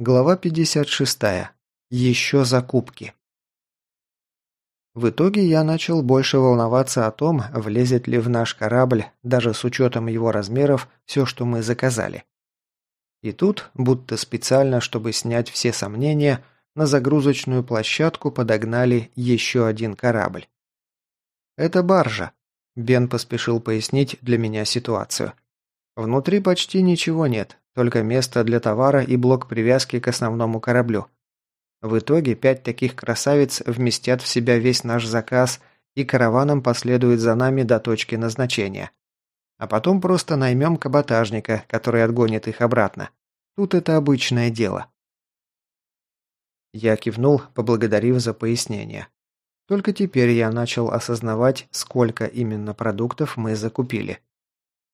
Глава 56. Еще закупки. В итоге я начал больше волноваться о том, влезет ли в наш корабль, даже с учетом его размеров, все, что мы заказали. И тут, будто специально, чтобы снять все сомнения, на загрузочную площадку подогнали еще один корабль. «Это баржа», – Бен поспешил пояснить для меня ситуацию. «Внутри почти ничего нет, только место для товара и блок привязки к основному кораблю. В итоге пять таких красавиц вместят в себя весь наш заказ и караваном последуют за нами до точки назначения. А потом просто наймем каботажника, который отгонит их обратно. Тут это обычное дело. Я кивнул, поблагодарив за пояснение. Только теперь я начал осознавать, сколько именно продуктов мы закупили.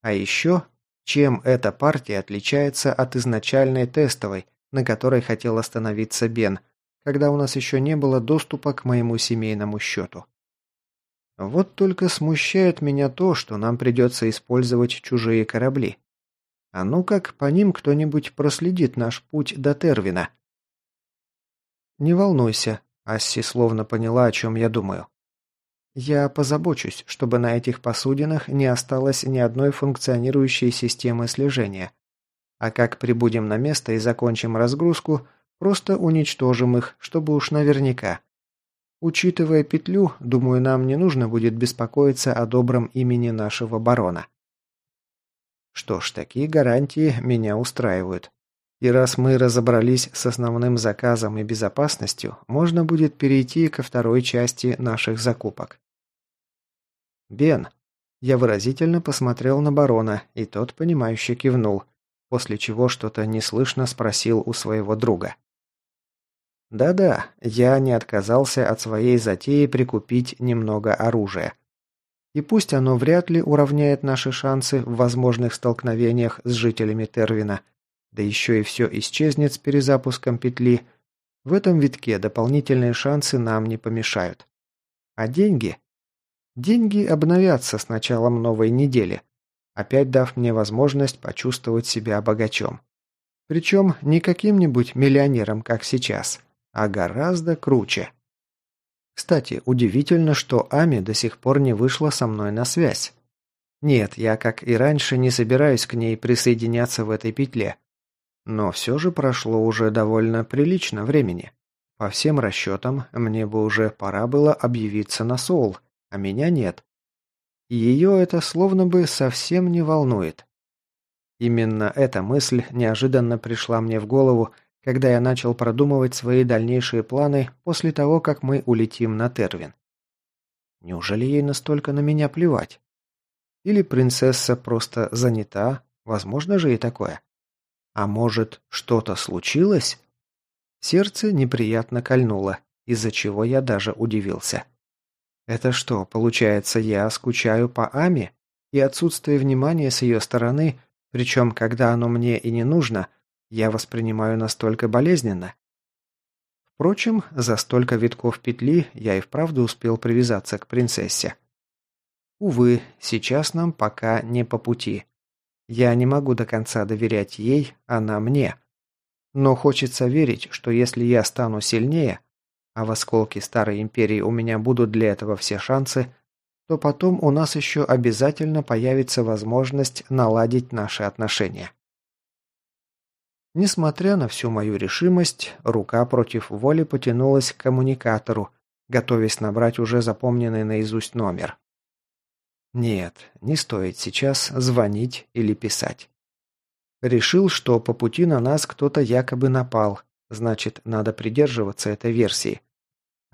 А еще чем эта партия отличается от изначальной тестовой, на которой хотел остановиться Бен, когда у нас еще не было доступа к моему семейному счету? Вот только смущает меня то, что нам придется использовать чужие корабли. А ну как по ним кто-нибудь проследит наш путь до Тервина? Не волнуйся, Асси словно поняла, о чем я думаю. Я позабочусь, чтобы на этих посудинах не осталось ни одной функционирующей системы слежения. А как прибудем на место и закончим разгрузку, просто уничтожим их, чтобы уж наверняка. Учитывая петлю, думаю, нам не нужно будет беспокоиться о добром имени нашего барона. Что ж, такие гарантии меня устраивают. И раз мы разобрались с основным заказом и безопасностью, можно будет перейти ко второй части наших закупок. «Бен!» Я выразительно посмотрел на барона, и тот, понимающе кивнул, после чего что-то неслышно спросил у своего друга. «Да-да, я не отказался от своей затеи прикупить немного оружия. И пусть оно вряд ли уравняет наши шансы в возможных столкновениях с жителями Тервина, да еще и все исчезнет с перезапуском петли, в этом витке дополнительные шансы нам не помешают. А деньги? Деньги обновятся с началом новой недели, опять дав мне возможность почувствовать себя богачом. Причем не каким-нибудь миллионером, как сейчас, а гораздо круче. Кстати, удивительно, что Ами до сих пор не вышла со мной на связь. Нет, я, как и раньше, не собираюсь к ней присоединяться в этой петле. Но все же прошло уже довольно прилично времени. По всем расчетам, мне бы уже пора было объявиться на Соул, а меня нет. Ее это словно бы совсем не волнует. Именно эта мысль неожиданно пришла мне в голову, когда я начал продумывать свои дальнейшие планы после того, как мы улетим на Тервин. Неужели ей настолько на меня плевать? Или принцесса просто занята? Возможно же и такое. А может, что-то случилось? Сердце неприятно кольнуло, из-за чего я даже удивился. Это что, получается, я скучаю по Ами? И отсутствие внимания с ее стороны, причем когда оно мне и не нужно, я воспринимаю настолько болезненно? Впрочем, за столько витков петли я и вправду успел привязаться к принцессе. Увы, сейчас нам пока не по пути. Я не могу до конца доверять ей, она мне. Но хочется верить, что если я стану сильнее, а в осколке Старой Империи у меня будут для этого все шансы, то потом у нас еще обязательно появится возможность наладить наши отношения. Несмотря на всю мою решимость, рука против воли потянулась к коммуникатору, готовясь набрать уже запомненный наизусть номер. Нет, не стоит сейчас звонить или писать. Решил, что по пути на нас кто-то якобы напал, значит, надо придерживаться этой версии.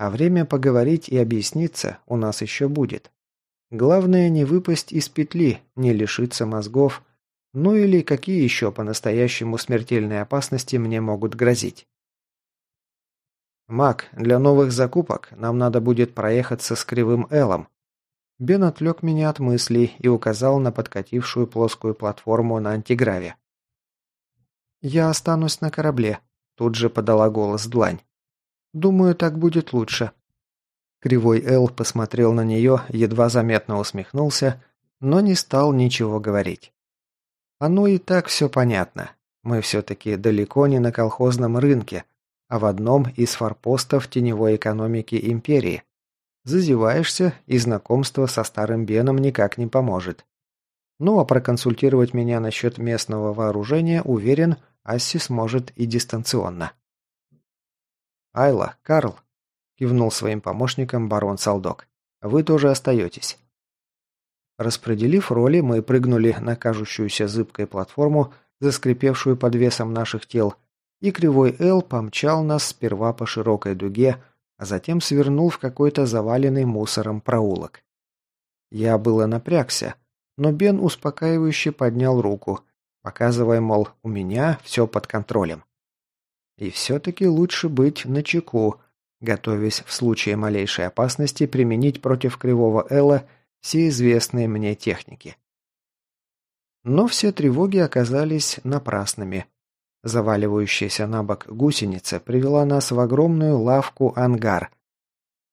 А время поговорить и объясниться у нас еще будет. Главное не выпасть из петли, не лишиться мозгов, ну или какие еще по-настоящему смертельные опасности мне могут грозить. «Мак, для новых закупок нам надо будет проехаться с Кривым Элом». Бен отвлек меня от мыслей и указал на подкатившую плоскую платформу на антиграве. «Я останусь на корабле», – тут же подала голос Длань. Думаю, так будет лучше». Кривой Эл посмотрел на нее, едва заметно усмехнулся, но не стал ничего говорить. Оно и так все понятно. Мы все-таки далеко не на колхозном рынке, а в одном из форпостов теневой экономики империи. Зазеваешься, и знакомство со старым Беном никак не поможет. Ну а проконсультировать меня насчет местного вооружения, уверен, Асси сможет и дистанционно. «Айла, Карл», – кивнул своим помощникам барон Салдок, – «вы тоже остаетесь». Распределив роли, мы прыгнули на кажущуюся зыбкой платформу, заскрипевшую под весом наших тел, и кривой Эл помчал нас сперва по широкой дуге, а затем свернул в какой-то заваленный мусором проулок. Я было напрягся, но Бен успокаивающе поднял руку, показывая, мол, у меня все под контролем. И все-таки лучше быть начеку, готовясь в случае малейшей опасности применить против кривого Элла все известные мне техники. Но все тревоги оказались напрасными. Заваливающаяся на бок гусеница привела нас в огромную лавку-ангар,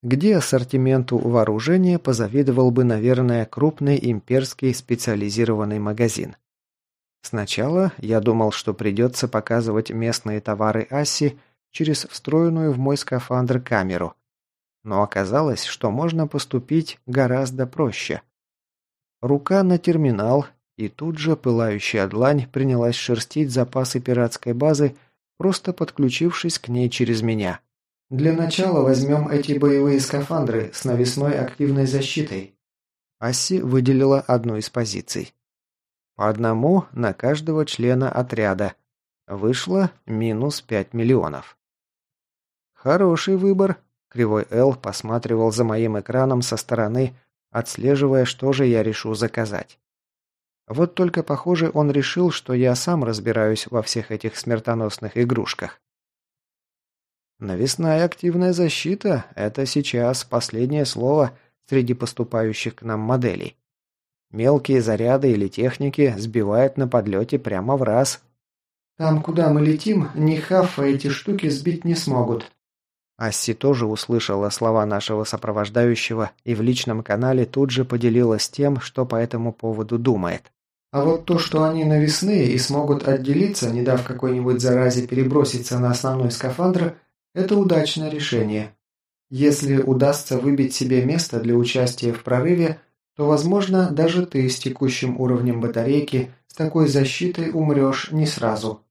где ассортименту вооружения позавидовал бы, наверное, крупный имперский специализированный магазин. Сначала я думал, что придется показывать местные товары Асси через встроенную в мой скафандр камеру. Но оказалось, что можно поступить гораздо проще. Рука на терминал, и тут же пылающая длань принялась шерстить запасы пиратской базы, просто подключившись к ней через меня. «Для начала возьмем эти боевые скафандры с навесной активной защитой». Асси выделила одну из позиций. По одному на каждого члена отряда. Вышло минус 5 миллионов. Хороший выбор. Кривой Л посматривал за моим экраном со стороны, отслеживая, что же я решу заказать. Вот только, похоже, он решил, что я сам разбираюсь во всех этих смертоносных игрушках. Навесная активная защита – это сейчас последнее слово среди поступающих к нам моделей. Мелкие заряды или техники сбивают на подлете прямо в раз. «Там, куда мы летим, ни хафа эти штуки сбить не смогут». Асси тоже услышала слова нашего сопровождающего и в личном канале тут же поделилась тем, что по этому поводу думает. А вот то, что они навесные и смогут отделиться, не дав какой-нибудь заразе переброситься на основной скафандр, это удачное решение. Если удастся выбить себе место для участия в прорыве, то, возможно, даже ты с текущим уровнем батарейки с такой защитой умрешь не сразу.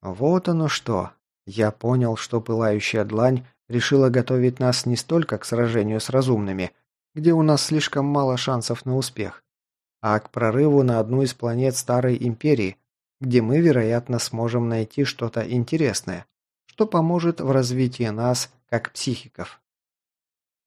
Вот оно что. Я понял, что пылающая длань решила готовить нас не столько к сражению с разумными, где у нас слишком мало шансов на успех, а к прорыву на одну из планет Старой Империи, где мы, вероятно, сможем найти что-то интересное, что поможет в развитии нас, как психиков.